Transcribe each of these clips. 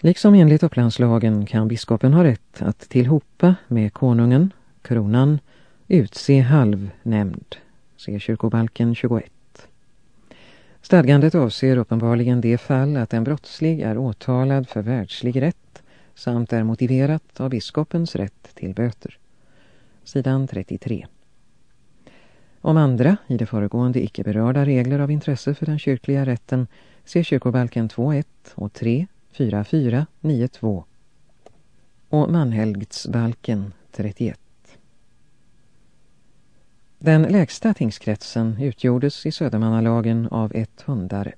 Liksom enligt upplandslagen kan biskopen ha rätt att tillhopa med konungen, kronan, utse halvnämnd, se kyrkobalken 21. Stadgandet avser uppenbarligen det fall att en brottslig är åtalad för världslig rätt samt är motiverat av biskopens rätt till böter. Sidan 33. Om andra, i det föregående icke berörda regler av intresse för den kyrkliga rätten ser kyrkobalken 2.1 och 3, 4492 och manhelgdsbalken 31. Den lägsta tingskretsen utgjordes i Södermannalagen av ett hundare.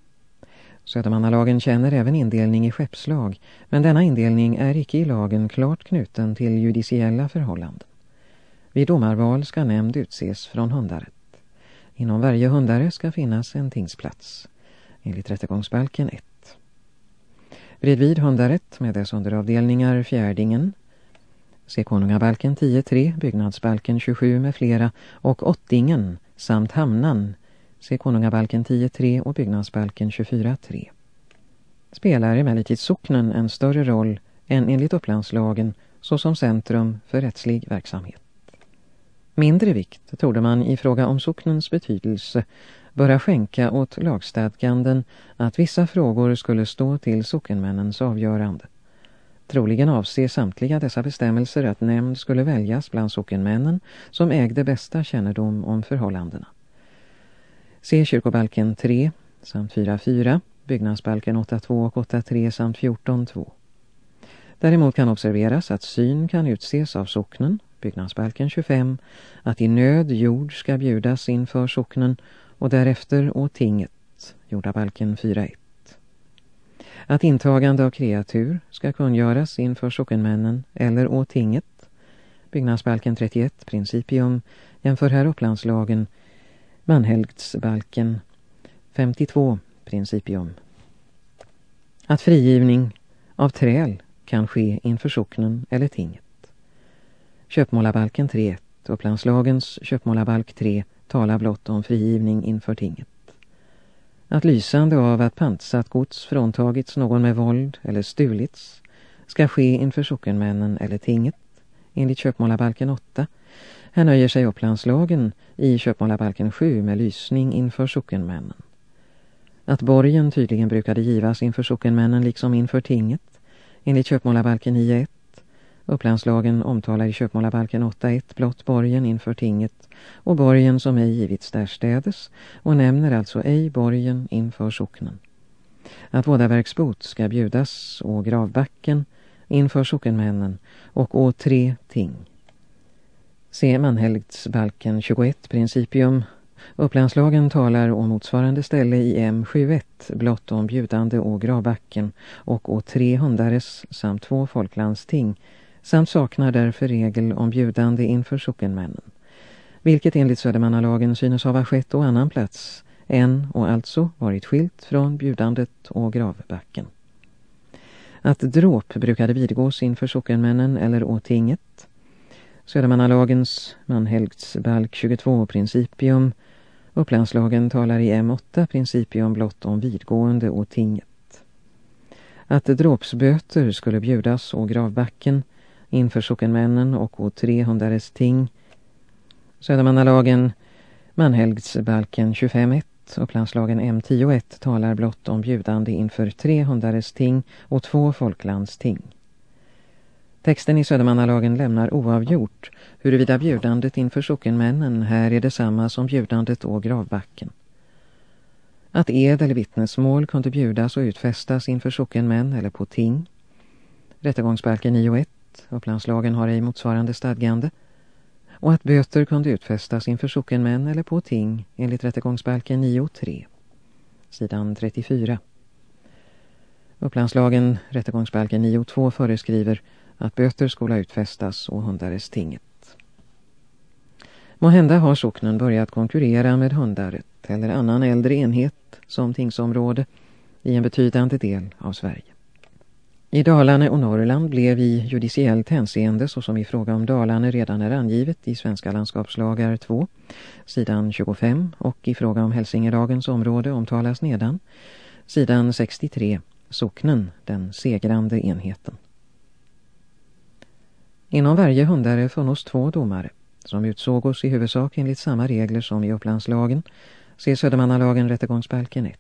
Södermannalagen känner även indelning i skeppslag, men denna indelning är icke i lagen klart knuten till judiciella förhållanden. Vid domarval ska nämnd utses från hundaret. Inom varje hundare ska finnas en tingsplats, enligt rättegångsbalken 1. Bredvid hundaret med dess underavdelningar fjärdingen, se konungabalken 10.3, byggnadsbalken 27 med flera och åttingen samt hamnan, se konungabalken 10.3 och byggnadsbalken 24.3. Spelar emellertid socknen en större roll än enligt upplandslagen såsom centrum för rättslig verksamhet. Mindre vikt torde man i fråga om socknens betydelse böra skänka åt lagstadganden att vissa frågor skulle stå till sockenmännens avgörande. Troligen avser samtliga dessa bestämmelser att nämnd skulle väljas bland sockenmännen som ägde bästa kännedom om förhållandena. Se kyrkobalken 3 samt 4.4, byggnadsbalken 8.2 och 8.3 samt 14.2. Däremot kan observeras att syn kan utses av socknen, byggnadsbalken 25, att i nöd jord ska bjudas inför socknen och därefter åt tinget, jordabalken 4.1. Att intagande av kreatur ska kungöras inför sockenmännen eller åt tinget, byggnadsbalken 31, principium, jämför här upplandslagen, manhelgdsbalken 52, principium. Att frigivning av träl kan ske inför socknen eller tinget. Köpmålabalken 3.1, Upplandslagens köpmålabalk 3 talar blott om frigivning inför tinget. Att lysande av att pantsatt gods fråntagits någon med våld eller stulits ska ske inför sockenmännen eller tinget, enligt köpmålabalken 8. Här nöjer sig Upplandslagen i köpmålabalken 7 med lysning inför sockenmännen. Att borgen tydligen brukade givas inför sockenmännen liksom inför tinget, enligt köpmålabalken 9.1 Upplandslagen omtalar i köpmålabalken 8.1 blott borgen inför tinget och borgen som ej givits därstädes och nämner alltså ej borgen inför socknen. Att vådaverksbot ska bjudas och gravbacken inför sockenmännen och å tre ting. Se manhelgdsbalken 21 principium. Upplandslagen talar om motsvarande ställe i M71 blott om bjudande och gravbacken och å tre hundares samt två folklandsting samt saknar därför regel om bjudande inför sockenmännen, vilket enligt Södermannalagen synes ha skett å annan plats än och alltså varit skilt från bjudandet och gravbacken. Att dråp brukade vidgås inför sockenmännen eller å tinget. Södermannalagens Manhelgtsbalk 22 principium. Upplandslagen talar i M8 principium blott om vidgående å tinget. Att dråpsböter skulle bjudas å gravbacken inför sockenmännen och åt 300 ting. Södermannalagen, Manhelgsbalken 25.1 och planslagen M10.1 talar blott om bjudande inför 300 ting och två folklandsting. Texten i Södermannalagen lämnar oavgjort huruvida bjudandet inför sockenmännen här är detsamma som bjudandet å gravbacken. Att ed eller vittnesmål kunde bjudas och utfästas inför sockenmän eller på ting. Rättegångsbalken 9.1 Upplandslagen har ej motsvarande stadgande och att böter kunde utfästas inför sockenmän eller på ting enligt rättegångsbalken 9.3, sidan 34. Upplandslagen, rättegångsbalken 9.2 föreskriver att böter skola utfästas och hundares tinget. Måhända har socknen börjat konkurrera med hundaret eller annan äldre enhet som tingsområde i en betydande del av Sverige. I Dalarna och Norrland blev i judiciellt hänseende såsom i fråga om Dalarna redan är angivet i Svenska landskapslagar 2, sidan 25 och i fråga om Hälsingedagens område omtalas nedan, sidan 63, socknen den segrande enheten. Inom varje hundare funnos två domare som utsågos i huvudsak enligt samma regler som i Upplandslagen, se Södermannalagen rättegångsbalken 1.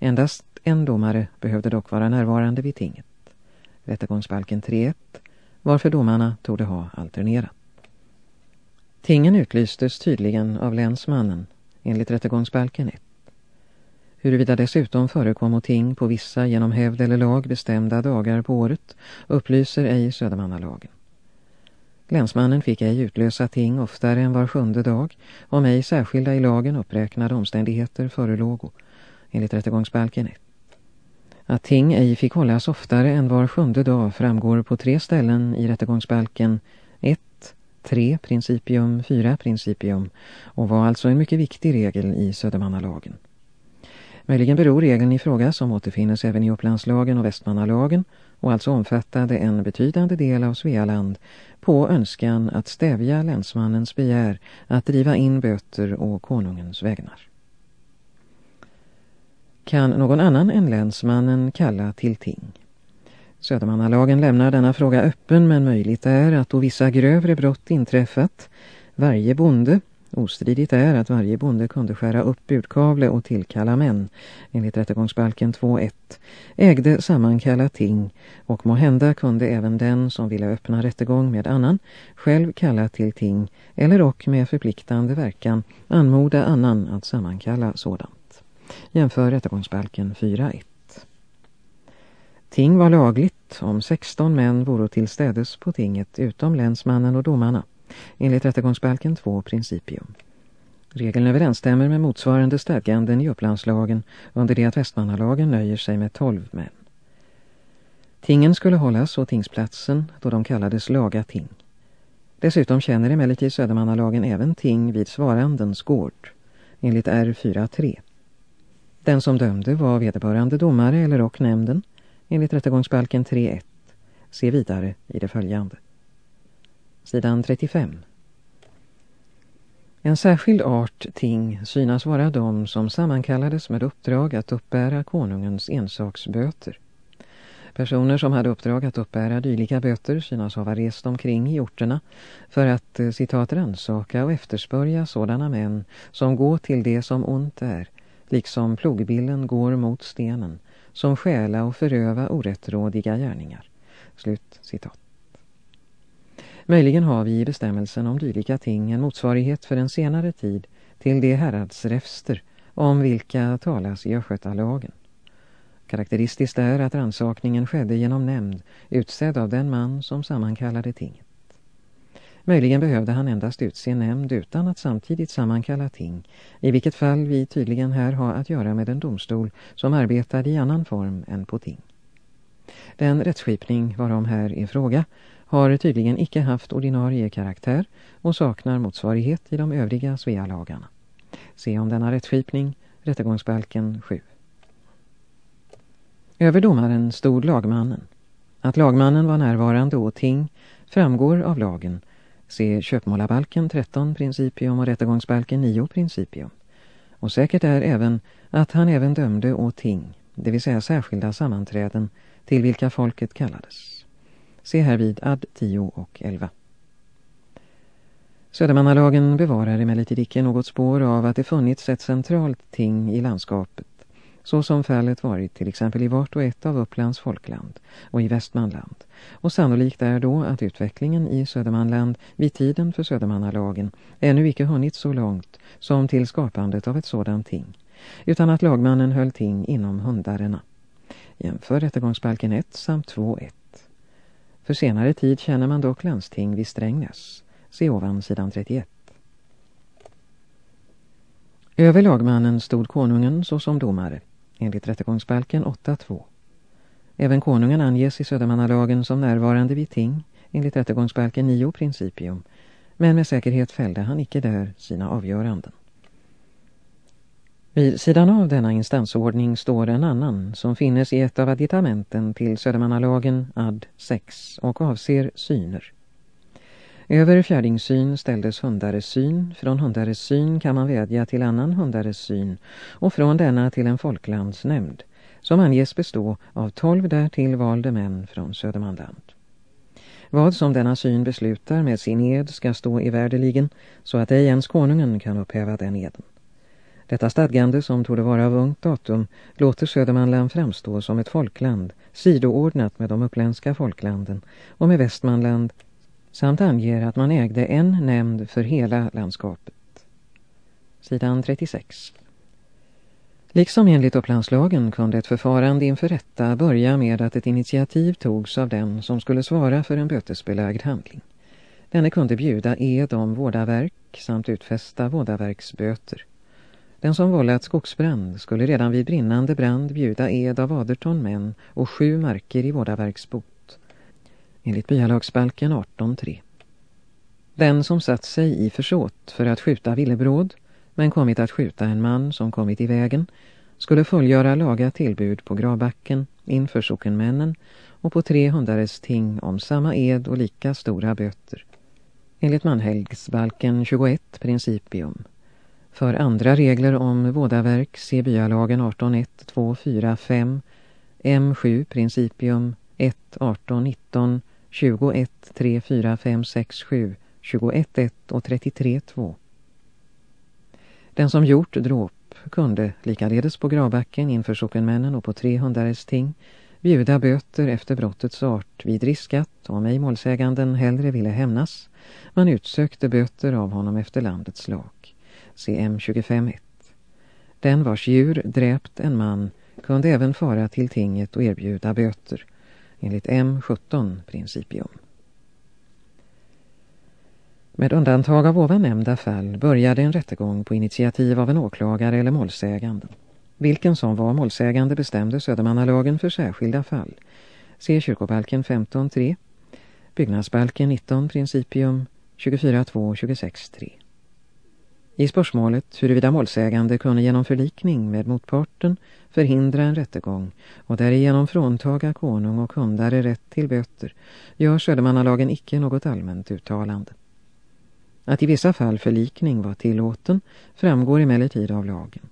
Endast en domare behövde dock vara närvarande vid tinget. Rättegångsbalken 3.1, varför domarna tog ha alternerat. Tingen utlystes tydligen av länsmannen enligt rättegångsbalken 1. Huruvida dessutom förekom ting på vissa genom hävd eller lag bestämda dagar på året upplyser ej Södermannalagen. Länsmannen fick ej utlösa ting oftare än var sjunde dag om ej särskilda i lagen uppräknade omständigheter förelåg enligt rättegångsbalken 1. Att ting ej fick hållas oftare än var sjunde dag framgår på tre ställen i rättegångsbalken 1, 3 principium, 4 principium och var alltså en mycket viktig regel i Södermannalagen. Möjligen beror regeln i fråga som återfinnes även i Upplandslagen och Västmannalagen och alltså omfattade en betydande del av Svealand på önskan att stävja länsmannens begär att driva in böter och konungens vägnar. Kan någon annan än länsmannen kalla till ting? Södermannalagen lämnar denna fråga öppen men möjligt är att då vissa grövre brott inträffat varje bonde Ostridigt är att varje bonde kunde skära upp budkavle och tillkalla män, enligt rättegångsbalken 2.1, ägde sammankalla ting och må hända kunde även den som ville öppna rättegång med annan själv kalla till ting eller och med förpliktande verkan anmoda annan att sammankalla sådant. Jämför rättegångsbalken 4.1. Ting var lagligt om 16 män vore tillstädes på tinget utom länsmannen och domarna enligt rättegångsbalken 2 principium. Regeln överensstämmer med motsvarande stadganden i Upplandslagen under det att Västmannalagen nöjer sig med 12 män. Tingen skulle hållas åt tingsplatsen då de kallades laga ting. Dessutom känner emellertid Södermannalagen även ting vid Svarandens gård, enligt R4.3. Den som dömde var vederbörande domare eller och nämnden, enligt rättegångsbalken 3.1. Se vidare i det följande sidan 35. En särskild art ting synas vara de som sammankallades med uppdrag att uppbära konungens ensaksböter. Personer som hade uppdrag att uppbära dylika böter synas ha rest omkring i orterna för att, eh, citat, ransaka och efterspörja sådana män som går till det som ont är, liksom plogbillen går mot stenen, som stjäla och föröva orättrådiga gärningar. Slut citat. Möjligen har vi i bestämmelsen om dylika ting en motsvarighet för en senare tid till de häradsräfster om vilka talas i Östgötalagen. Karaktäristiskt är att ransakningen skedde genom nämnd utsedd av den man som sammankallade tinget. Möjligen behövde han endast utse nämnd utan att samtidigt sammankalla ting, i vilket fall vi tydligen här har att göra med en domstol som arbetade i annan form än på ting. Den rättsskipning varom här är fråga har tydligen icke haft ordinarie karaktär och saknar motsvarighet i de övriga Svealagarna. Se om denna rättsskipning, rättegångsbalken 7. Över domaren stod lagmannen. Att lagmannen var närvarande och ting framgår av lagen. Se köpmålabalken 13 principium och rättegångsbalken 9 principium. Och säkert är även att han även dömde åt ting, det vill säga särskilda sammanträden till vilka folket kallades. Se härvid ad 10 och 11. Södermannalagen bevarar emellertid icke något spår av att det funnits ett centralt ting i landskapet, så som fallet varit till exempel i vart och ett av Upplands folkland och i Västmanland. Och sannolikt är då att utvecklingen i Södermanland vid tiden för Södermannalagen ännu icke hunnit så långt som till skapandet av ett sådant ting, utan att lagmannen höll ting inom hundarna. Jämför rättegångsbalken 1 samt 2.1. För senare tid känner man dock landsting vid Strängnäs. Se ovan sidan 31. Över lagmannen stod konungen såsom domare, enligt rättegångsbalken 8.2. Även konungen anges i Södermannalagen som närvarande vid ting, enligt rättegångsbalken 9 principium, men med säkerhet fällde han icke där sina avgöranden. Vid sidan av denna instansordning står en annan som finnes i ett av additamenten till Södermannalagen ad 6 och avser syner. Över fjärdingssyn ställdes hundares syn, från hundares syn kan man vädja till annan hundares syn och från denna till en folklandsnämnd, som anges bestå av tolv därtill valde män från Södermanland. Vad som denna syn beslutar med sin ed ska stå i värdeligen så att ej ens konungen kan upphäva den eden. Detta stadgande som tog vara av ungt datum låter Södermanland framstå som ett folkland sidoordnat med de uppländska folklanden och med Västmanland samt anger att man ägde en nämnd för hela landskapet. Sidan 36 Liksom enligt upplandslagen kunde ett förfarande inför rätta börja med att ett initiativ togs av den som skulle svara för en bötesbelagd handling. Denne kunde bjuda ed om vårdaverk samt utfästa vårdaverksböter. Den som vållat skogsbrand skulle redan vid brinnande brand bjuda ed av 18 män och sju marker i vårdaverksbok. Enligt byalagsbalken 18.3. Den som satt sig i försåt för att skjuta villebråd men kommit att skjuta en man som kommit i vägen skulle fullgöra laga tillbud på gravbacken inför sockenmännen och på tre hundares ting om samma ed och lika stora böter. Enligt manhelgsbalken 21 principium. För andra regler om vådaverk se byalagen 18.1, 2, 4, 5, M7 principium 1, 18, 19, 21, 3, 4, 5, 6, 7, 21, 1 och 33, 2. Den som gjort dråp kunde, likaledes på gravbacken inför sockenmännen och på tre hundares ting, bjuda böter efter brottets art vid riskat om ej målsäganden hellre ville hämnas. Man utsökte böter av honom efter landets lag. CM 25.1. Den vars djur dräpt en man kunde även fara till tinget och erbjuda böter, enligt M17 principium. Med undantag av ovan nämnda fall började en rättegång på initiativ av en åklagare eller målsägande. Vilken som var målsägande bestämde Södermannalagen för särskilda fall. Se kyrkobalken 15.3, byggnadsbalken 19 principium 24.2-26.3. I spörsmålet huruvida målsägande kunde genom förlikning med motparten förhindra en rättegång och därigenom fråntaga konung och hundare rätt till böter gör Södermannalagen icke något allmänt uttalande. Att i vissa fall förlikning var tillåten framgår emellertid av lagen.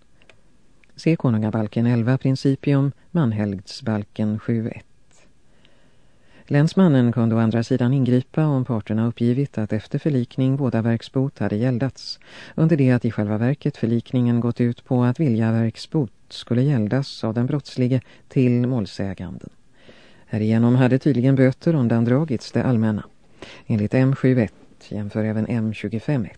Se konungabalken 11 principium, manhelgdsbalken 7.1. Länsmannen kunde å andra sidan ingripa om parterna uppgivit att efter förlikning båda verksbot hade gäldats, under det att i själva verket förlikningen gått ut på att viljaverksbot skulle gäldas av den brottslige till målsäganden. Härigenom hade tydligen böter undandragits det allmänna. Enligt M71 jämför även M25.1.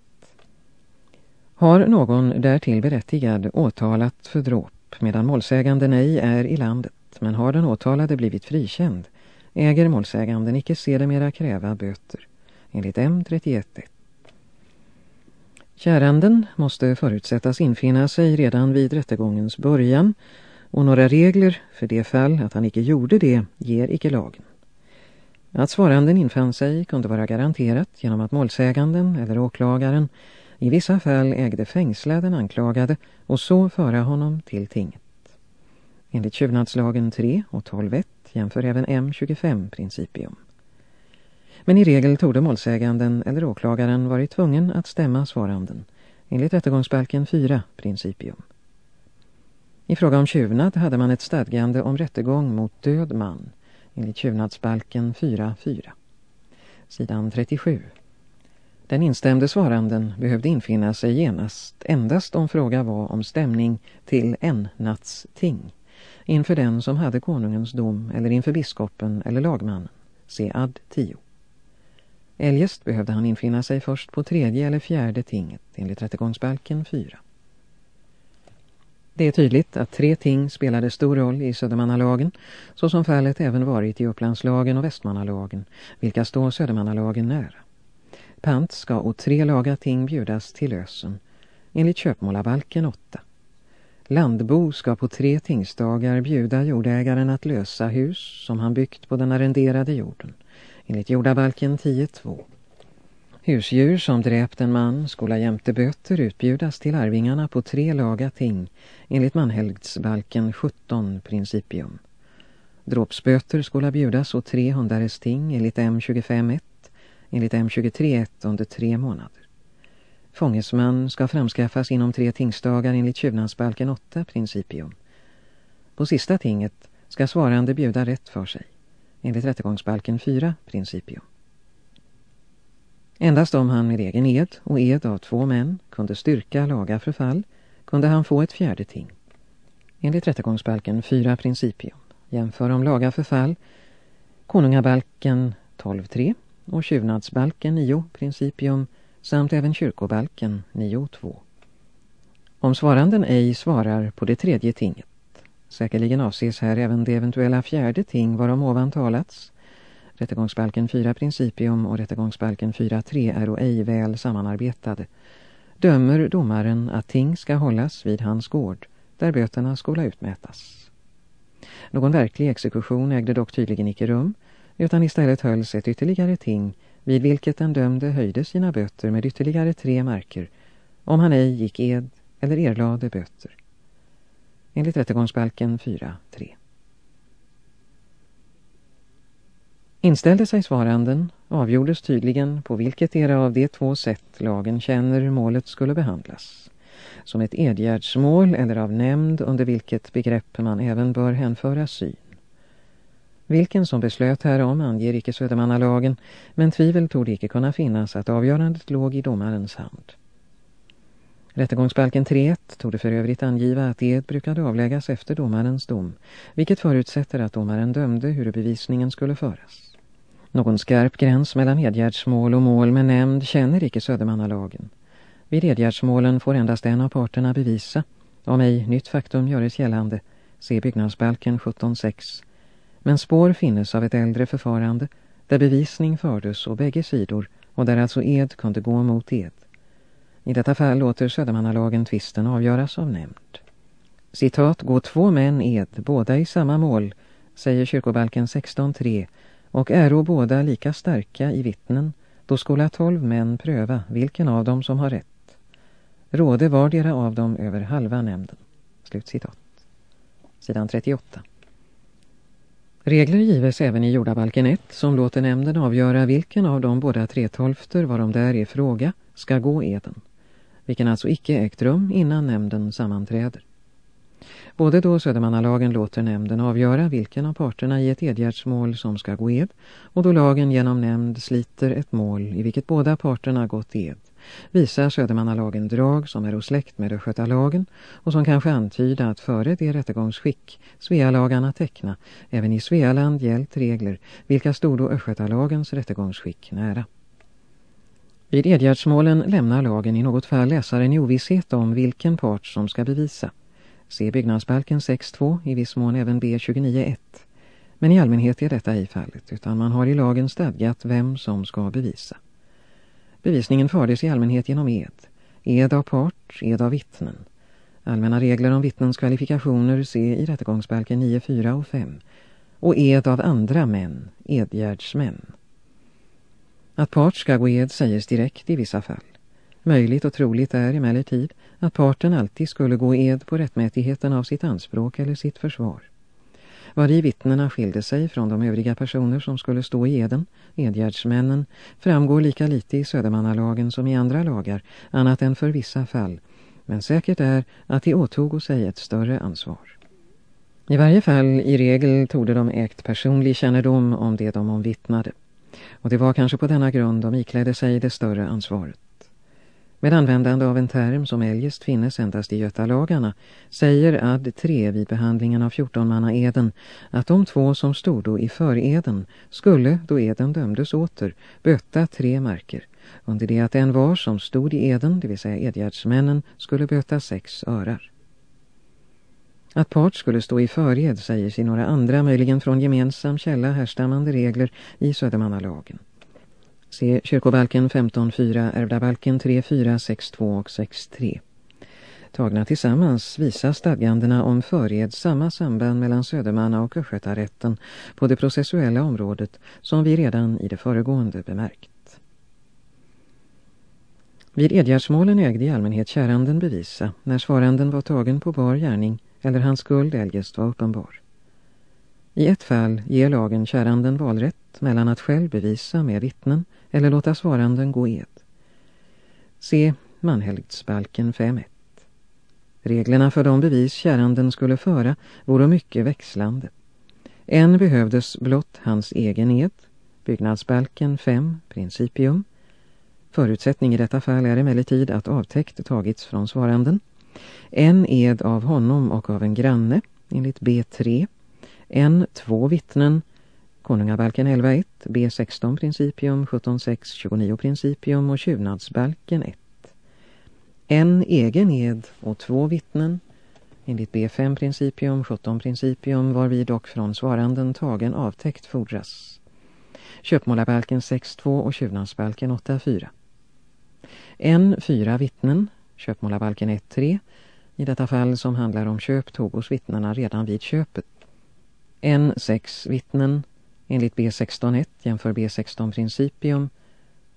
Har någon därtill berättigad åtalat för dråp medan målsäganden ej är i landet men har den åtalade blivit frikänd äger målsäganden icke sedermera kräva böter enligt M31.1. Käranden måste förutsättas infinna sig redan vid rättegångens början och några regler för det fall att han icke gjorde det ger icke lagen. Att svaranden infann sig kunde vara garanterat genom att målsäganden eller åklagaren i vissa fall ägde fängsla den anklagade och så föra honom till tinget. Enligt tjuvnadslagen 3 och 12.1 jämför även M25 principium. Men i regel tog målsäganden eller åklagaren varit tvungen att stämma svaranden enligt rättegångsbalken 4 principium. I fråga om tjuvnad hade man ett stadgande om rättegång mot död man enligt tjuvnadsbalken 4.4. Sidan 37. Den instämde svaranden behövde infinna sig genast endast om fråga var om stämning till en natts ting inför den som hade konungens dom eller inför biskopen eller lagmannen. Se ad 10. Eljest behövde han infinna sig först på tredje eller fjärde tinget enligt rättegångsbalken 4. Det är tydligt att tre ting spelade stor roll i Södermannalagen, så som fallet även varit i Upplandslagen och Västmannalagen, vilka står Södermannalagen nära. Pant ska och tre laga ting bjudas till lösen, enligt köpmålabalken 8. Landbo ska på tre tingsdagar bjuda jordägaren att lösa hus som han byggt på den arrenderade jorden, enligt jordabalken 10.2. Husdjur som dräpt en man skola jämte böter utbjudas till arvingarna på tre laga ting enligt manhelgdsbalken 17 principium. Dråpsböter skola bjudas åt tre hundares ting enligt M25.1, enligt M23.1 under tre månader. Fångesman ska framskaffas inom tre tingsdagar enligt tjuvnadsbalken 8 principium. På sista tinget ska svarande bjuda rätt för sig, enligt rättegångsbalken 4 principium. Endast om han med egen ed och ed av två män kunde styrka laga förfall kunde han få ett fjärde ting. Enligt rättegångsbalken 4 principium. Jämför om laga förfall, konungabalken 12.3 och tjuvnadsbalken 9 principium samt även kyrkobalken 9.2. Om svaranden ej svarar på det tredje tinget, säkerligen avses här även det eventuella fjärde ting varom ovan talats, rättegångsbalken 4 principium och rättegångsbalken 4.3 är och ej väl sammanarbetade, dömer domaren att ting ska hållas vid hans gård, där böterna skola utmätas. Någon verklig exekution ägde dock tydligen icke rum, utan istället hölls ett ytterligare ting vid vilket den dömde höjde sina böter med ytterligare tre marker om han ej gick ed eller erlade böter. Enligt rättegångsbalken 4.3. Inställde sig svaranden avgjordes tydligen på vilket era av de två sätt lagen känner målet skulle behandlas. Som ett edgärdsmål eller av nämnd under vilket begrepp man även bör hänföra syn. Vilken som beslöt härom anger icke Södermannalagen, men tvivel tog icke kunna finnas att avgörandet låg i domarens hand. Rättegångsbalken 3.1 tog för övrigt angiva att ed brukade avläggas efter domarens dom, vilket förutsätter att domaren dömde hur bevisningen skulle föras. Någon skarp gräns mellan edgärdsmål och mål med nämnd känner icke Södermannalagen. Vid edgärdsmålen får endast en av parterna bevisa, om ej nytt faktum göres gällande, se byggnadsbalken 17.6 men spår finnes av ett äldre förfarande där bevisning fördes och bägge sidor och där alltså ed kunde gå mot ed. I detta fall låter Södermannalagen tvisten avgöras av nämnd. Citat, gå två män ed, båda i samma mål, säger kyrkobalken 16.3 och äro båda lika starka i vittnen, då skola tolv män pröva vilken av dem som har rätt. Råde vardera av dem över halva nämnden. Slut citat. Sidan 38. Regler gives även i jordabalken 1 som låter nämnden avgöra vilken av de båda tretolfter varom där är fråga ska gå eden, vilken alltså icke ägt rum innan nämnden sammanträder. Både då Södermannalagen låter nämnden avgöra vilken av parterna i ett edgärdsmål som ska gå ed och då lagen genom nämnd sliter ett mål i vilket båda parterna gått ed visar Södermannalagen drag som är släkt med Östgötalagen och som kanske antyder att före det rättegångsskick Svealagarna teckna även i Svealand gällt regler vilka stod då Östgötalagens rättegångsskick nära. Vid edgärdsmålen lämnar lagen i något fall läsaren i ovisshet om vilken part som ska bevisa. Se byggnadsbalken 6.2, i viss mån även B29.1. Men i allmänhet är detta i fallet, utan man har i lagen stadgat vem som ska bevisa. Bevisningen fördes i allmänhet genom ed. Ed av part, ed av vittnen. Allmänna regler om vittnens kvalifikationer se i rättegångsbalken 9, 4 och 5. Och ed av andra män, edgärdsmän. Att part ska gå ed sägs direkt i vissa fall. Möjligt och troligt är emellertid att parten alltid skulle gå ed på rättmätigheten av sitt anspråk eller sitt försvar var i vittnena skilde sig från de övriga personer som skulle stå i eden, edgärdsmännen, framgår lika lite i Södermannalagen som i andra lagar, annat än för vissa fall. Men säkert är att de åtog sig ett större ansvar. I varje fall i regel tog de ägt personlig kännedom om det de omvittnade. Och det var kanske på denna grund de iklädde sig det större ansvaret med användande av en term som eljest finnes endast i Götalagarna, säger ad 3 vid behandlingen av 14-mannaeden att de två som stod då i föreden skulle, då eden dömdes åter, böta tre marker, under det att en var som stod i eden, det vill säga edgärdsmännen, skulle böta sex örar. Att part skulle stå i föred säger i några andra, möjligen från gemensam källa härstammande regler i Södermannalagen. Se kyrkobalken 15.4, ärvdabalken 3.4, 6.2 och 6.3. Tagna tillsammans visar stadgandena om förred samma samband mellan Södermanna och Östgötarätten på det processuella området som vi redan i det föregående bemärkt. Vid edgärdsmålen ägde i allmänhet käranden bevisa när svaranden var tagen på bar gärning eller hans skuld eljest var uppenbar. I ett fall ger lagen käranden valrätt mellan att själv bevisa med vittnen eller låta svaranden gå ed. Se Manhelgdsbalken 5.1. Reglerna för de bevis käranden skulle föra vore mycket växlande. En behövdes blott hans egen ed, byggnadsbalken 5, principium. Förutsättning i detta fall är emellertid att avtäckt tagits från svaranden. En ed av honom och av en granne, enligt B3. En, två vittnen, konungabalken 11.1, B16 principium, 17.6, 29 principium och tjuvnadsbalken 1. En egen ed och två vittnen, enligt B5 principium, 17 principium, varvid dock från svaranden tagen avtäckt fordras. Köpmålarbalken 6.2 och tjuvnadsbalken 8.4. En, fyra vittnen, köpmålarbalken 1.3, i detta fall som handlar om köp tog hos vittnena redan vid köpet. En, sex vittnen, enligt B16.1 jämför B16 principium,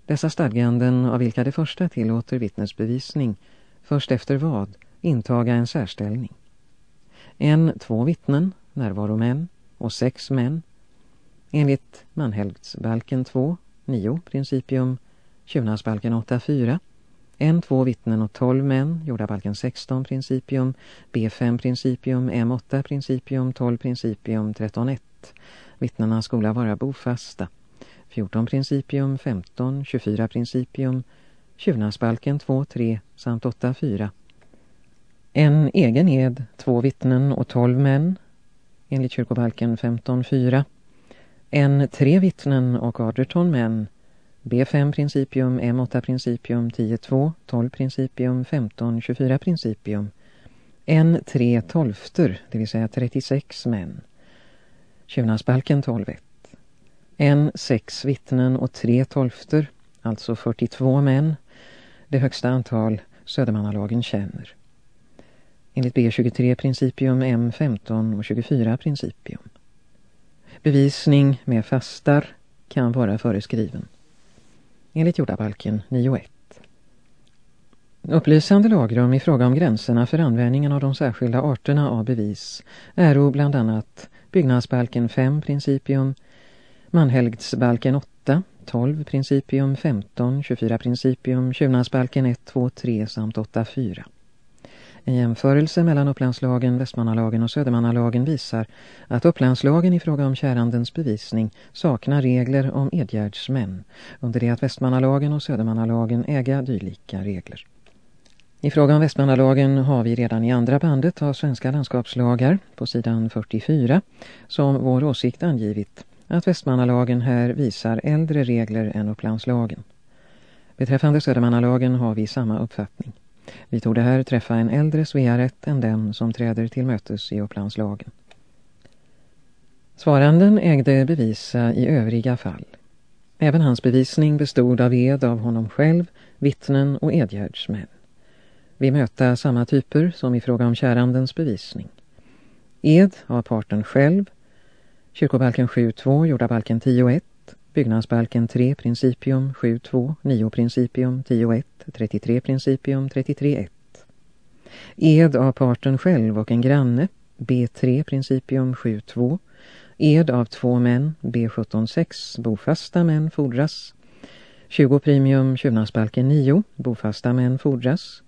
dessa stadganden av vilka det första tillåter vittnesbevisning, först efter vad, intaga en särställning. En, två vittnen, närvaromän och sex män, enligt manhelgdsbalken 2, 9 principium, Tjunasbalken 8, 4, en, två vittnen och tolv män, jordabalken 16 principium, B5 principium, M8 principium, 12 principium, 13.1. Vittnena skola vara bofasta. 14 principium, 15, 24 principium, tjuvnadsbalken 2, 3 samt 8, 4. En egen ed, två vittnen och 12 män, enligt kyrkobalken 15, 4. En tre vittnen och 18 män, B5 principium, M8 principium, 10.2, 12 principium, 15, 24 principium. En tre tolfter, det vill säga 36 män. Tjuvnadsbalken 12.1. En sex vittnen och tre tolfter, alltså 42 män. Det högsta antal Södermannalagen känner. Enligt B23 principium, M15 och 24 principium. Bevisning med fastar kan vara föreskriven enligt jordabalken 9.1. Upplysande lagrum i fråga om gränserna för användningen av de särskilda arterna av bevis är bland annat byggnadsbalken 5 principium, manhelgdsbalken 8, 12 principium, 15, 24 principium, tjurnadsbalken 1, 2, 3 samt 8, 4. En jämförelse mellan Upplandslagen, Västmanalagen och Södermannalagen visar att Upplandslagen i fråga om kärandens bevisning saknar regler om edgärdsmän, under det att Västmanalagen och Södermannalagen äga dylika regler. I fråga om Västmanalagen har vi redan i andra bandet av svenska landskapslagar på sidan 44 som vår åsikt angivit att Västmanalagen här visar äldre regler än Upplandslagen. Beträffande Södermannalagen har vi samma uppfattning. Vi tog det här träffa en äldre svearätt än den som träder till mötes i Upplandslagen. Svaranden ägde bevisa i övriga fall. Även hans bevisning bestod av ed av honom själv, vittnen och edgärdsmän. Vi möta samma typer som i fråga om kärandens bevisning. Ed av parten själv, kyrkobalken 7.2, jordabalken 10.1, Byggnadsbalken 3 principium 7.2, 9 principium 10.1, 33 principium 33.1. Ed av parten själv och en granne B3 principium 7.2. Ed av två män B17.6, bofasta män fordras. 20 premium tjuvnadsbalken 9, bofasta män fordras.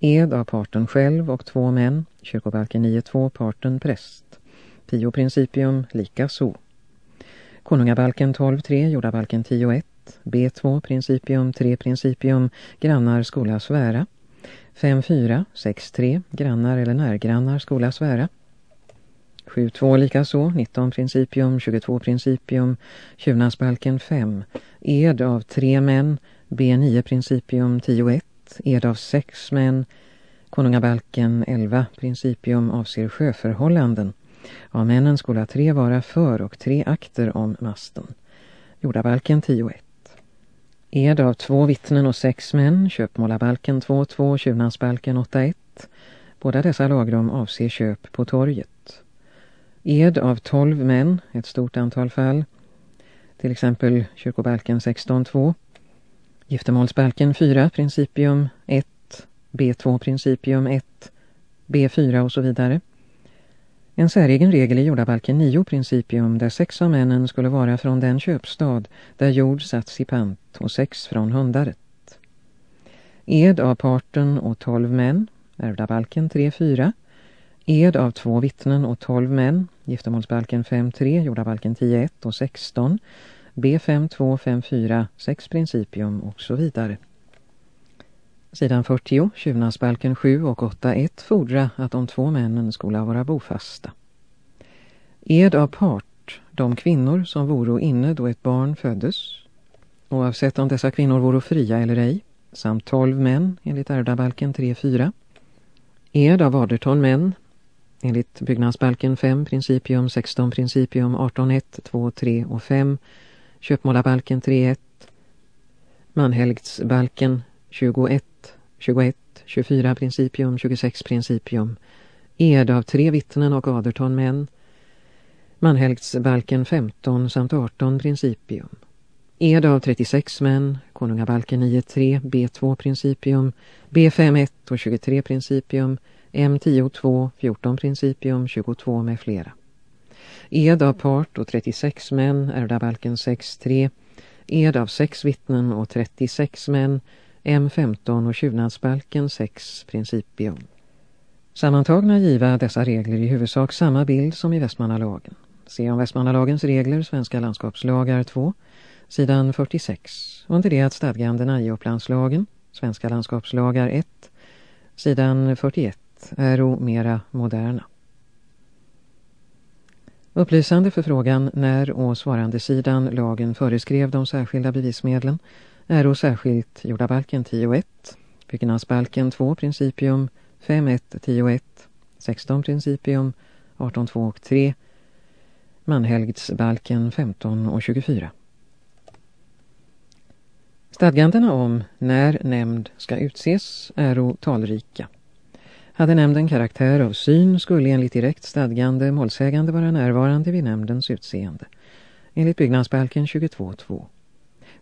Ed av parten själv och två män, kyrkobalken 9.2, parten präst. 10 principium lika så. Konungabalken 12.3, jordabalken 10.1, B2, principium 3, principium, grannar skola svära. 5.4, 6.3, grannar eller närgrannar skola svära. 7.2 likaså, 19 principium, 22 principium, tjuvnadsbalken 5, ed av tre män, B9 principium 10.1, ed av sex män, konungabalken 11 principium avser sjöförhållanden. Av männen skola tre vara för och tre akter om masten. Jordabalken 10.1. Ed av två vittnen och sex män, köpmålarbalken 2.2, tjuvnadsbalken 8.1. Båda dessa lagrum avser köp på torget. Ed av tolv män, ett stort antal fall. Till exempel kyrkobalken 16.2. Giftermålsbalken 4, principium 1, B2 principium 1, B4 och så vidare. En säregen regel i jordabalken 9 principium där sex av männen skulle vara från den köpstad där jord satts i pant och sex från hundaret. Ed av parten och tolv män, ärvdabalken 3-4, ed av två vittnen och 12 män, giftermålsbalken 5-3, jordabalken 10-1 och 16, B5, 2, 5, 4, 6 principium och så vidare. Sidan 40, tjuvnadsbalken 7 och 8.1 fordra att de två männen skola vara bofasta. Ed av part, de kvinnor som voro inne då ett barn föddes, oavsett om dessa kvinnor voro fria eller ej, samt 12 män enligt ärvdabalken 3.4. Ed av aderton män, enligt byggnadsbalken 5 principium, 16 principium, 18.1, 2, 3 och 5, köpmålarbalken 3.1, manhelgtsbalken 21, 21, 24 principium, 26 principium, ed av tre vittnen och aderton män, manhelgtsbalken 15 samt 18 principium. Ed av 36 män, konungabalken 9.3, B2 principium, B5.1 och 23 principium, M10.2, 14 principium, 22 med flera. Ed av part och 36 män, ärvdabalken 6.3, ed av sex vittnen och 36 män, M15 och tjuvnadsbalken 6 principium. Sammantagna giva dessa regler i huvudsak samma bild som i Västmanalagen. Se om Västmanalagens regler, Svenska landskapslagar 2, sidan 46. Under det att stadgandena i Upplandslagen, Svenska landskapslagar 1, sidan 41, är mera moderna. Upplysande för frågan när och svarande sidan lagen föreskrev de särskilda bevismedlen är särskilt jordabalken 10.1, byggnadsbalken 2 principium 5.1, 10.1, 16 principium 18.2 och 3, manhelgdsbalken 15 och 24. Stadgandena om när nämnd ska utses är talrika. Hade nämnden karaktär av syn skulle enligt direkt stadgande målsägande vara närvarande vid nämndens utseende. Enligt byggnadsbalken 22.2.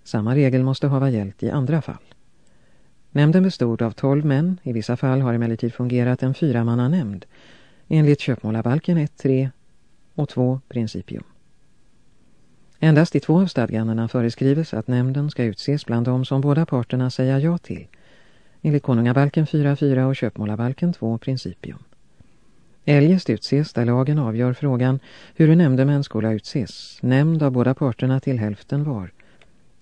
Samma regel måste ha gällt i andra fall. Nämnden bestod av 12 män, i vissa fall har emellertid fungerat en fyramannanämnd enligt köpmålarbalken 1.3 och 2 principium. Endast i två av stadgandena föreskrivs att nämnden ska utses bland dem som båda parterna säger ja till, enligt konungabalken 4.4 och köpmålarbalken 2 principium. Eljest utses där lagen avgör frågan hur nämndemän skulle utses, nämnd av båda parterna till hälften var,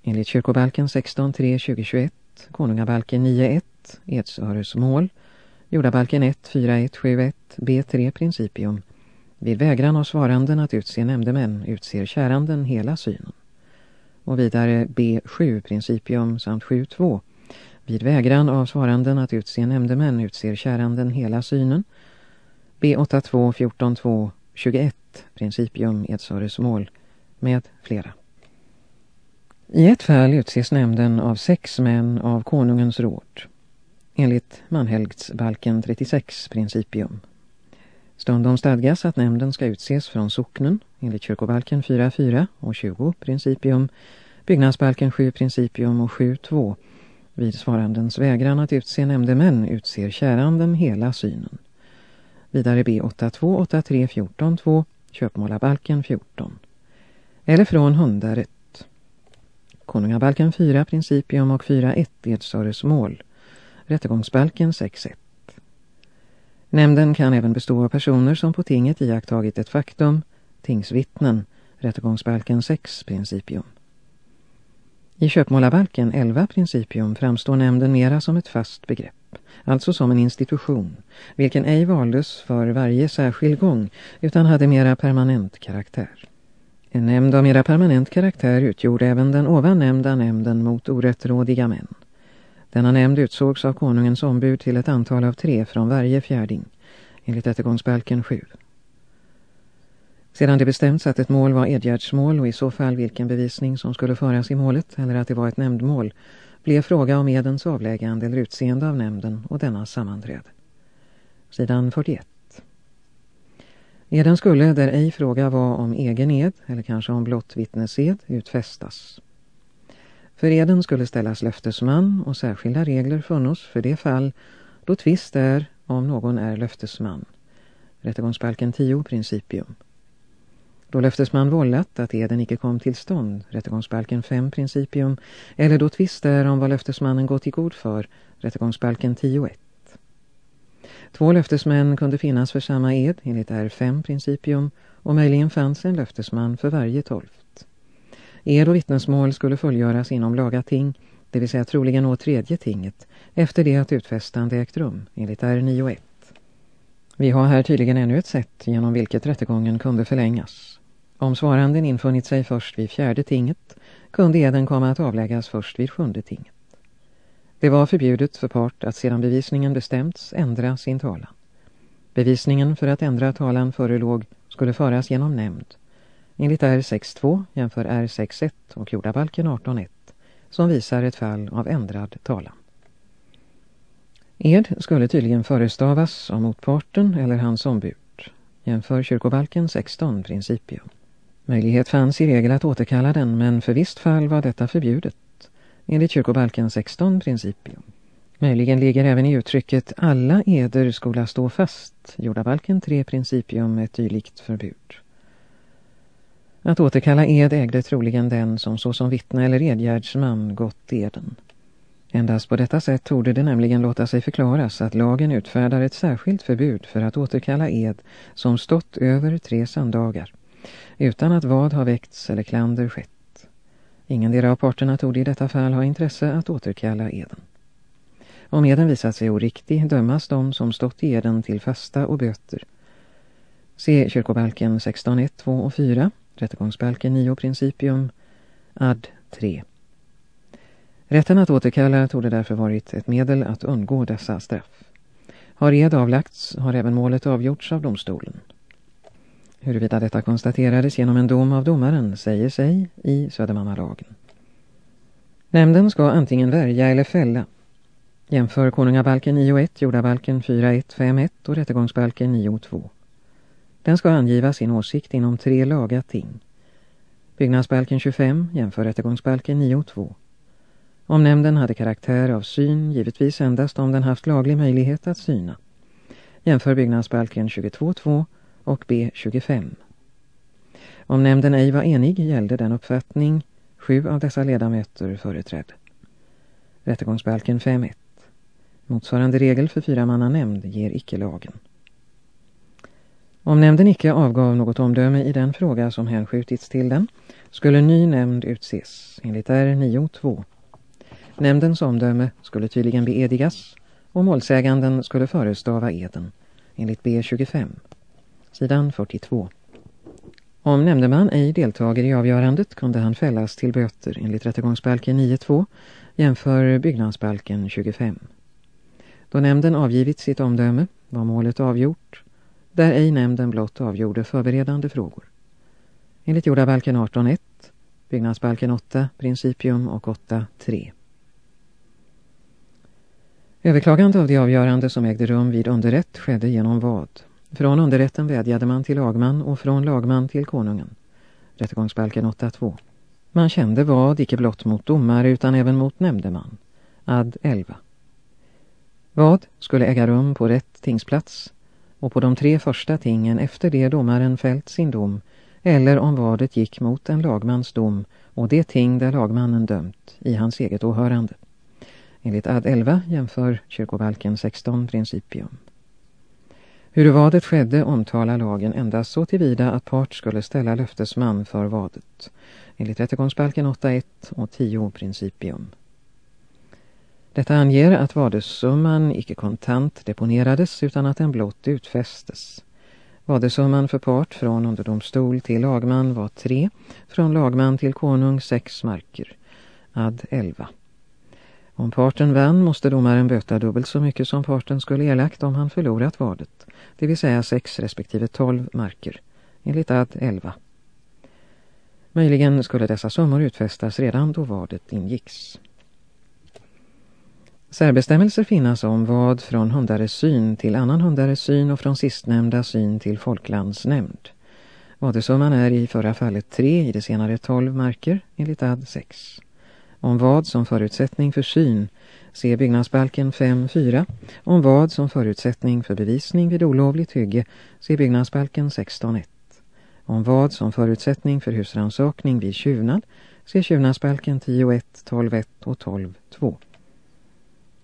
enligt kyrkobalken 16.3.2021, konungabalken 9.1, edsöresmål, jordabalken 1.4.1.7.1, B3 principium, vid vägran av svaranden att utse nämndemän utser käranden hela synen. Och vidare B7 principium samt 7.2. Vid vägran av svaranden att utse nämndemän utser käranden hela synen. B8.2, 14.2, 21 principium edsöresmål med flera. I ett fall utses nämnden av sex män av konungens råd. Enligt manhelgtsbalken 36 principium. Stundom stadgas att nämnden ska utses från socknen enligt kyrkobalken 4.4 och 20 principium, byggnadsbalken 7 principium och 7.2. Vid svarandens vägran att utse nämndemän utser käranden hela synen. Vidare B8.2, 8.3, 14.2, köpmålarbalken 14. Eller från hundaret. Konungabalken 4 principium och 4.1 edsöresmål. Rättegångsbalken 6.1. Nämnden kan även bestå av personer som på tinget iakttagit ett faktum, tingsvittnen, rättegångsbalken 6 principium. I köpmålarbalken 11 principium framstår nämnden mera som ett fast begrepp, alltså som en institution, vilken ej valdes för varje särskild gång utan hade mera permanent karaktär. En nämnd av mera permanent karaktär utgjorde även den ovan nämnda nämnden mot orättrådiga män. Denna nämnd utsågs av konungens ombud till ett antal av tre från varje fjärding, enligt rättegångsbalken 7. Sedan det bestämts att ett mål var edgärdsmål och i så fall vilken bevisning som skulle föras i målet eller att det var ett nämndmål blev fråga om edens avläggande eller utseende av nämnden och denna sammanträde. Sidan 41. Eden skulle där ej fråga var om egen ed eller kanske om blott vittnesed utfästas. För eden skulle ställas löftesman och särskilda regler funnos för det fall då tvist är om någon är löftesman. Rättegångsbalken 10 principium. Då löftesman vållat att eden icke kom till stånd, rättegångsbalken 5 principium, eller då tvist är om vad löftesmannen gått i god för, rättegångsbalken 10.1. Två löftesmän kunde finnas för samma ed enligt R5 principium och möjligen fanns en löftesman för varje tolft. Ed och vittnesmål skulle fullgöras inom laga ting, det vill säga troligen å tredje tinget, efter det att utfästande ägt rum enligt R9.1. Vi har här tydligen ännu ett sätt genom vilket rättegången kunde förlängas. Om svaranden infunnit sig först vid fjärde tinget kunde eden komma att avläggas först vid sjunde tinget. Det var förbjudet för part att sedan bevisningen bestämts ändra sin talan. Bevisningen för att ändra talan förelåg skulle föras genom nämnd. Enligt R6.2 jämför R6.1 och jordabalken 18.1 som visar ett fall av ändrad talan. Ed skulle tydligen förestavas av motparten eller hans ombud. Jämför kyrkobalken 16 principium. Möjlighet fanns i regel att återkalla den men för visst fall var detta förbjudet. Enligt kyrkobalken 16 principium. Möjligen ligger även i uttrycket alla eder skola stå fast. Jordabalken 3 principium ett dylikt förbud. Att återkalla ed ägde troligen den som såsom vittne eller edgärdsman gått eden. Endast på detta sätt torde det nämligen låta sig förklaras att lagen utfärdar ett särskilt förbud för att återkalla ed som stått över tre söndagar, utan att vad har väckts eller klander skett. Ingen av parterna tog i detta fall ha intresse att återkalla eden. Om eden visat sig oriktig dömas de som stått i eden till fasta och böter. Se kyrkobalken 16.1, 2 och 4, rättegångsbalken 9 principium, ad 3. Rätten att återkalla tog det därför varit ett medel att undgå dessa straff. Har ed avlagts har även målet avgjorts av domstolen. Huruvida detta konstaterades genom en dom av domaren säger sig i Södermannalagen. Nämnden ska antingen värja eller fälla. Jämför konungabalken 9.1, jordabalken 4.1, och rättegångsbalken 9.2. Den ska angiva sin åsikt inom tre laga ting. Byggnadsbalken 25 jämför rättegångsbalken 9.2. Om nämnden hade karaktär av syn, givetvis endast om den haft laglig möjlighet att syna. Jämför byggnadsbalken 22.2 och B25. Om nämnden ej var enig gällde den uppfattning sju av dessa ledamöter företrädde. Rättegångsbalken 5.1. Motsvarande regel för fyra manna nämnd ger icke lagen. Om nämnden icke avgav något omdöme i den fråga som hänskjutits till den skulle ny nämnd utses enligt R9.2 Nämndens omdöme skulle tydligen beedigas och målsäganden skulle förestava eden enligt B25, sidan 42. Om nämndeman ej deltager i avgörandet kunde han fällas till böter enligt rättegångsbalken 9.2 jämför byggnadsbalken 25. Då nämnden avgivit sitt omdöme var målet avgjort, där ej nämnden blott avgjorde förberedande frågor. Enligt jordabalken 18.1, byggnadsbalken 8, principium och 8.3. Överklagande av det avgörande som ägde rum vid underrätt skedde genom vad? Från underrätten vädjade man till lagman och från lagman till konungen. Rättegångsbalken 8.2. Man kände vad icke blott mot domare utan även mot nämndeman. Ad 11. Vad skulle äga rum på rätt tingsplats och på de tre första tingen efter det domaren fällt sin dom eller om vadet gick mot en lagmans dom och det ting där lagmannen dömt i hans eget åhörande. Enligt ad 11 jämför kyrkobalken 16 principium. Hur vadet skedde omtalar lagen endast så tillvida att part skulle ställa löftesman för vadet. Enligt rättegångsbalken 8.1 och 10 principium. Detta anger att vadesumman icke kontant deponerades utan att den blott utfästes. Vadesumman för part från underdomstol till lagman var 3, från lagman till konung 6 marker. Ad 11. Om parten vann måste domaren böta dubbelt så mycket som parten skulle erlagt om han förlorat vadet, det vill säga 6 respektive 12 marker, enligt ad 11. Möjligen skulle dessa summor utfästas redan då vadet ingicks. Särbestämmelser finnas om vad från hundares syn till annan hundares syn och från sistnämnda syn till folklandsnämnd. Vadesumman är i förra fallet 3, i det senare 12 marker, enligt ad 6 om vad som förutsättning för syn, se byggnadsbalken 5.4, om vad som förutsättning för bevisning vid olovligt hygge, se byggnadsbalken 16.1, om vad som förutsättning för husransakning vid tjuvnad, se tjuvnadsbalken 10.1, 12.1 och 12.2.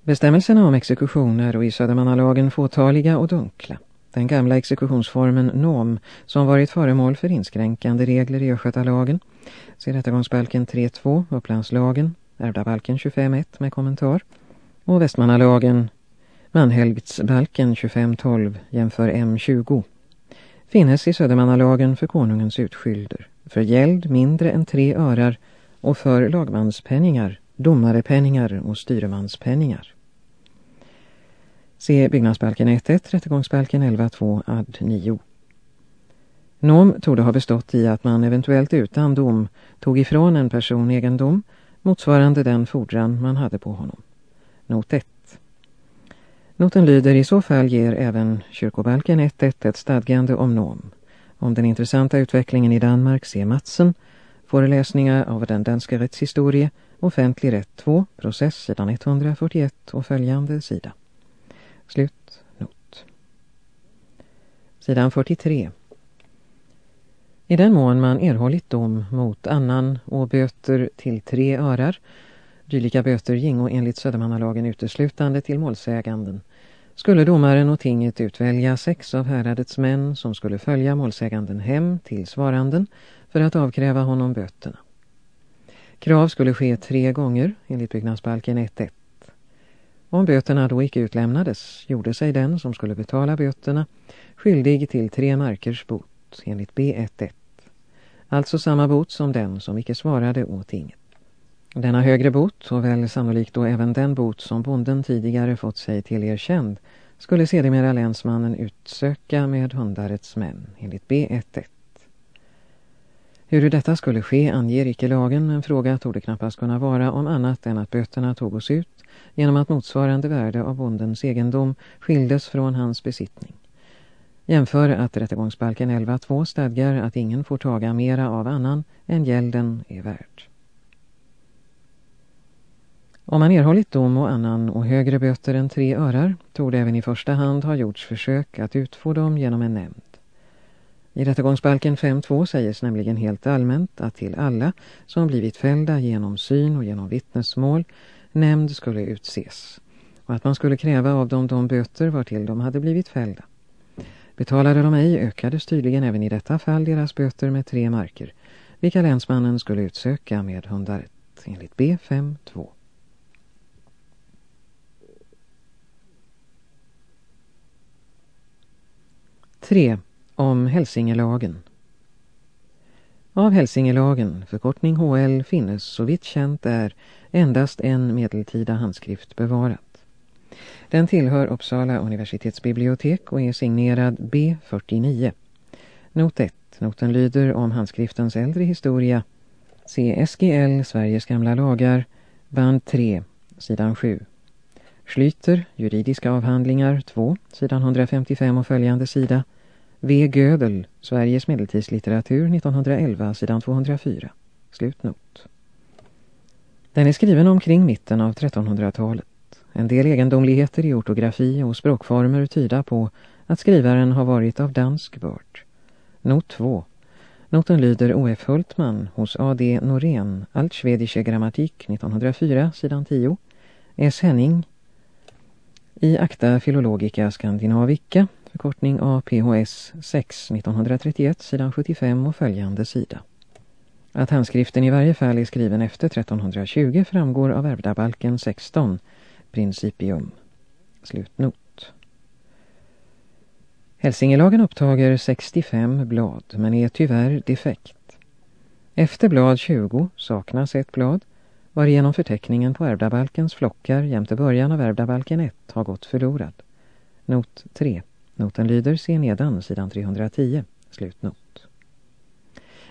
Bestämmelserna om exekutioner och i Södermannalagen fåtaliga och dunkla. Den gamla exekutionsformen nom som varit föremål för inskränkande regler i Östgötalagen. Se rättegångsbalken 3.2, Upplandslagen, ärvdabalken 25.1 med kommentar. Och Västmannalagen, Manhelgtsbalken 25.12 jämför M20. Finnes i Södermannalagen för konungens utskylder. För gäld mindre än tre örar och för lagmanspenningar, domarepenningar och styremanspenningar. Se byggnadsbalken 1.1, rättegångsbalken 11.2 ad 9. Nom torde ha bestått i att man eventuellt utan dom tog ifrån en person egendom motsvarande den fordran man hade på honom. Not 1. Noten lyder i så fall ger även kyrkobalken 1.1 ett stadgande om nom. Om den intressanta utvecklingen i Danmark se Matsen, föreläsningar av den danska rättshistorie, offentlig rätt 2, process sidan 141 och följande sida. Slut. Not. Sidan 43. I den mån man erhållit dom mot annan och böter till tre örar, dylika böter gingo enligt Södermannalagen uteslutande till målsäganden, skulle domaren och tinget utvälja sex av häradets män som skulle följa målsäganden hem till svaranden för att avkräva honom böterna. Krav skulle ske tre gånger enligt byggnadsbalken 1.1. Om böterna då icke utlämnades gjorde sig den som skulle betala böterna skyldig till tre markers bot enligt B11. Alltså samma bot som den som icke svarade åt inget. Denna högre bot, och väl sannolikt då även den bot som bonden tidigare fått sig till erkänd, skulle sedermera länsmannen utsöka med hundarets män enligt B11. Hur detta skulle ske anger icke lagen, men fråga tog det knappast kunna vara om annat än att böterna tog oss ut genom att motsvarande värde av bondens egendom skildes från hans besittning. Jämför att rättegångsbalken 11.2 stadgar att ingen får taga mera av annan än gälden är värd. Om man erhållit dom och annan och högre böter än tre örar tog det även i första hand ha gjorts försök att utfå dem genom en nämnd. I rättegångsbalken 5.2 sägs nämligen helt allmänt att till alla som blivit fällda genom syn och genom vittnesmål nämnd skulle utses och att man skulle kräva av dem de böter vartill de hade blivit fällda. Betalade de ej ökades tydligen även i detta fall deras böter med tre marker, vilka länsmannen skulle utsöka med hundaret enligt B5.2. Tre. Om Hälsingelagen. Av Hälsingelagen, förkortning HL, finnes så vitt känt är endast en medeltida handskrift bevarat. Den tillhör Uppsala universitetsbibliotek och är signerad B49. Not 1. Noten lyder om handskriftens äldre historia. Se SGL, Sveriges gamla lagar, band 3, sidan 7. Schlyter, juridiska avhandlingar 2, sidan 155 och följande sida. V. Gödel, Sveriges medeltidslitteratur 1911, sidan 204. Slutnot. Den är skriven omkring mitten av 1300-talet. En del egendomligheter i ortografi och språkformer tyda på att skrivaren har varit av dansk börd. Not 2. Noten lyder O.F. Hultman hos A.D. Norén, Altschwedische Grammatik 1904, sidan 10. S. Henning i Acta Philologica Scandinavica, förkortning APHS 6, 1931, sidan 75 och följande sida. Att handskriften i varje fall är skriven efter 1320 framgår av ärvdabalken 16, Principium. Slutnot. Hälsingelagen upptager 65 blad men är tyvärr defekt. Efter blad 20 saknas ett blad varigenom förteckningen på ärvdabalkens flockar jämte början av ärvdabalken 1 har gått förlorad. Not 3. Noten lyder se nedan sidan 310. Slutnot.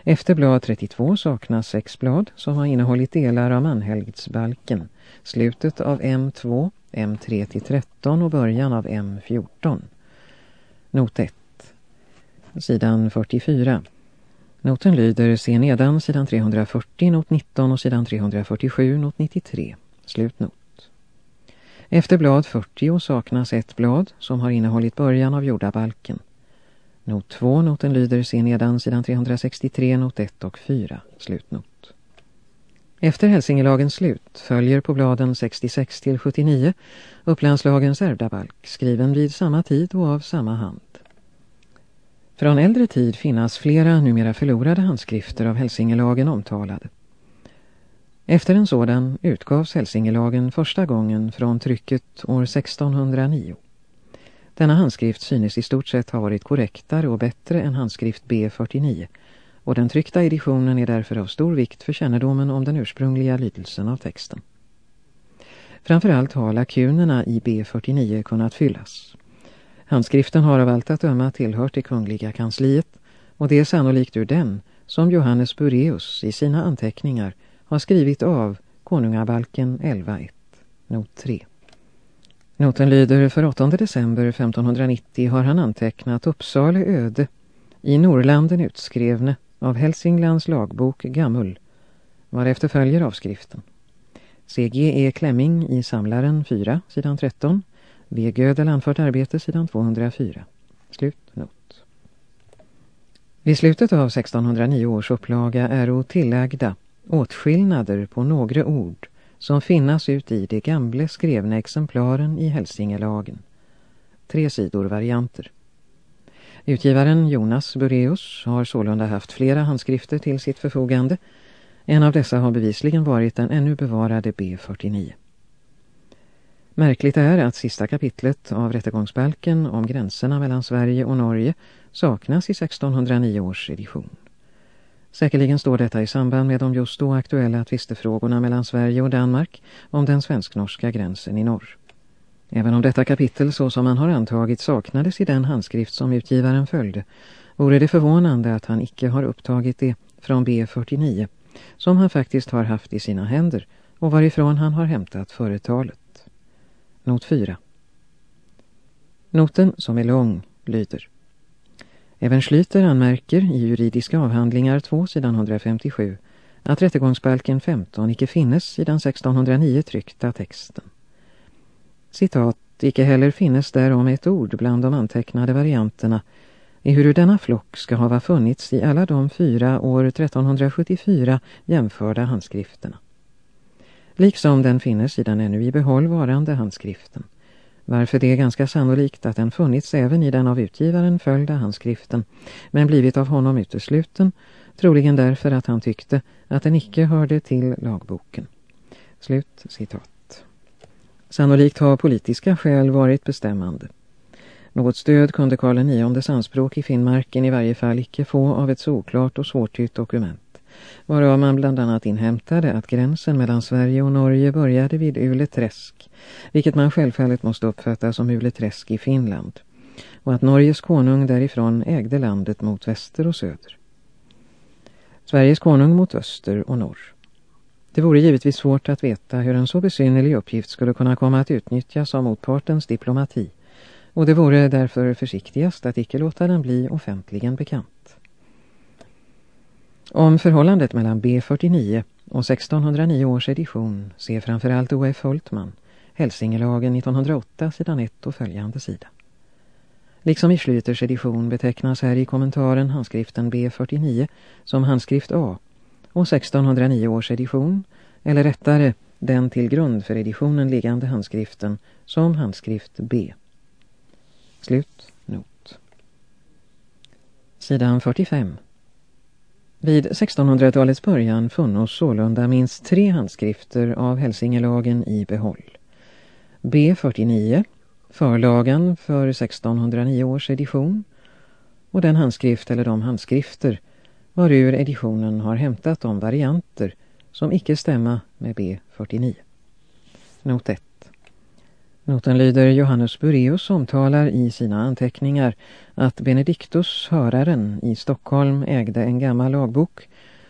Efter blad 32 saknas sex blad som har innehållit delar av manhelgdsbalken, slutet av M2, M3-13 och början av M14. Not 1. Sidan 44. Noten lyder se nedan sidan 340, not 19 och sidan 347, not 93. Slutnot. Efter blad 40 saknas ett blad som har innehållit början av jordabalken. Not 2, noten lyder se nedan sidan 363, not 1 och 4. Slutnot. Efter Hälsingelagens slut följer på bladen 66-79 Upplandslagens ärvdabalk skriven vid samma tid och av samma hand. Från äldre tid finnas flera numera förlorade handskrifter av Hälsingelagen omtalade. Efter en sådan utgavs Hälsingelagen första gången från trycket år 1609. Denna handskrift synes i stort sett ha varit korrektare och bättre än handskrift B49 och den tryckta editionen är därför av stor vikt för kännedomen om den ursprungliga lydelsen av texten. Framförallt har lakunerna i B49 kunnat fyllas. Handskriften har av allt att döma tillhört det kungliga kansliet och det är sannolikt ur den som Johannes Bureus i sina anteckningar har skrivit av Konungabalken 11.1, not 3. Noten lyder för 8 december 1590 har han antecknat Uppsala öde i Norrlanden utskrevne av Hälsinglands lagbok Gammul, varefter följer avskriften. C.G.E. Klemming i Samlaren 4, sidan 13, V. Gödel anfört arbete, sidan 204. Slut not. Vid slutet av 1609 års upplaga är tillagda åtskillnader på några ord som finnas ut i de gamla skrevna exemplaren i Hälsingelagen. Tre sidor varianter. Utgivaren Jonas Bureus har sålunda haft flera handskrifter till sitt förfogande. En av dessa har bevisligen varit den ännu bevarade B49. Märkligt är att sista kapitlet av rättegångsbalken om gränserna mellan Sverige och Norge saknas i 1609 års edition. Säkerligen står detta i samband med de just då aktuella tvistefrågorna mellan Sverige och Danmark om den svensk-norska gränsen i norr. Även om detta kapitel så som man har antagit saknades i den handskrift som utgivaren följde vore det förvånande att han icke har upptagit det från B49 som han faktiskt har haft i sina händer och varifrån han har hämtat företalet. Not 4 Noten, som är lång, lyder Även Schlyter anmärker i juridiska avhandlingar 2 sidan 157 att rättegångsbalken 15 icke finnes i den 1609 tryckta texten. Citat, icke heller finnes därom ett ord bland de antecknade varianterna i hur denna flock ska hava funnits i alla de fyra år 1374 jämförda handskrifterna. Liksom den finnes i den ännu i behåll varande handskriften varför det är ganska sannolikt att den funnits även i den av utgivaren följda handskriften men blivit av honom utesluten, troligen därför att han tyckte att den icke hörde till lagboken. Slut citat. Sannolikt har politiska skäl varit bestämmande. Något stöd kunde Karl IXs anspråk i Finnmarken i varje fall icke få av ett så oklart och svårtytt dokument varav man bland annat inhämtade att gränsen mellan Sverige och Norge började vid Uleträsk, vilket man självfallet måste uppfatta som Uleträsk i Finland, och att Norges konung därifrån ägde landet mot väster och söder. Sveriges konung mot öster och norr. Det vore givetvis svårt att veta hur en så besynnerlig uppgift skulle kunna komma att utnyttjas av motpartens diplomati, och det vore därför försiktigast att icke låta den bli offentligen bekant. Om förhållandet mellan B49 och 1609 års edition ser framförallt O.F. Hultman, Hälsingelagen 1908, sidan 1 och följande sida. Liksom i Schlyters edition betecknas här i kommentaren handskriften B49 som handskrift A och 1609 års edition, eller rättare den till grund för editionen liggande handskriften som handskrift B. Slut not. Sidan 45. Vid 1600-talets början funnos sålunda minst tre handskrifter av Hälsingelagen i behåll. B49, förlagan för 1609 års edition, och den handskrift eller de handskrifter varur editionen har hämtat de varianter som icke stämma med B49. Not 1. Noten lyder Johannes Bureus omtalar i sina anteckningar att Benediktus höraren i Stockholm ägde en gammal lagbok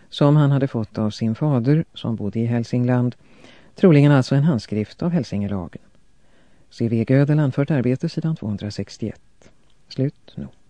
som han hade fått av sin fader som bodde i Hälsingland, troligen alltså en handskrift av Hälsingelagen. C.V. Gödel anfört arbete sidan 261. Slut not.